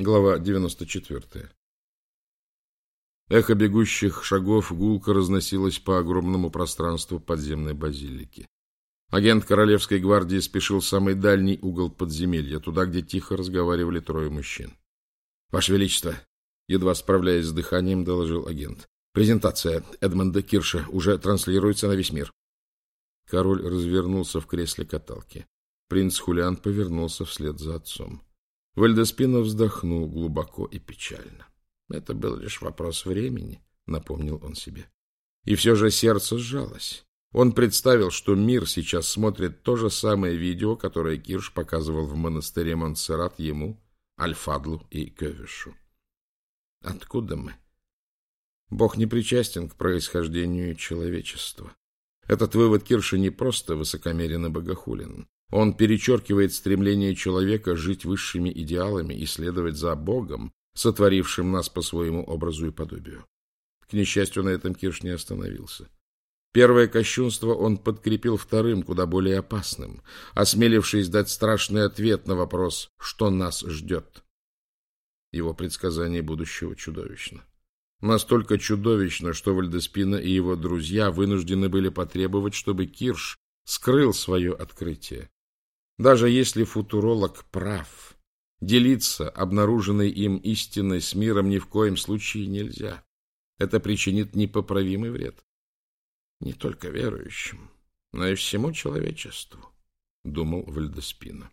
Глава 94. Эхо бегущих шагов гулко разносилось по огромному пространству подземной базилики. Агент Королевской гвардии спешил в самый дальний угол подземелья, туда, где тихо разговаривали трое мужчин. — Ваше Величество! — едва справляясь с дыханием, доложил агент. — Презентация Эдмонда Кирша уже транслируется на весь мир. Король развернулся в кресле каталки. Принц Хулиан повернулся вслед за отцом. Вальдеспина вздохнул глубоко и печально. Это был лишь вопрос времени, напомнил он себе. И все же сердце сжалось. Он представил, что мир сейчас смотрит то же самое видео, которое Кирш показывал в монастыре Монсеррат ему, Альфадлу и Кевишу. Откуда мы? Бог не причастен к происхождению человечества. Этот вывод Кирша не просто высокомерен богохулен. Он перечеркивает стремление человека жить высшими идеалами и следовать за Богом, сотворившим нас по своему образу и подобию. К несчастью, на этом Кирш не остановился. Первое кощунство он подкрепил вторым, куда более опасным, осмелившись дать страшный ответ на вопрос «Что нас ждет?». Его предсказание будущего чудовищно. Настолько чудовищно, что Вальдеспина и его друзья вынуждены были потребовать, чтобы Кирш скрыл свое открытие. Даже если футуролог прав, делиться обнаруженной им истиной с миром ни в коем случае нельзя. Это причинит непоправимый вред. Не только верующим, но и всему человечеству, думал Вальдеспина.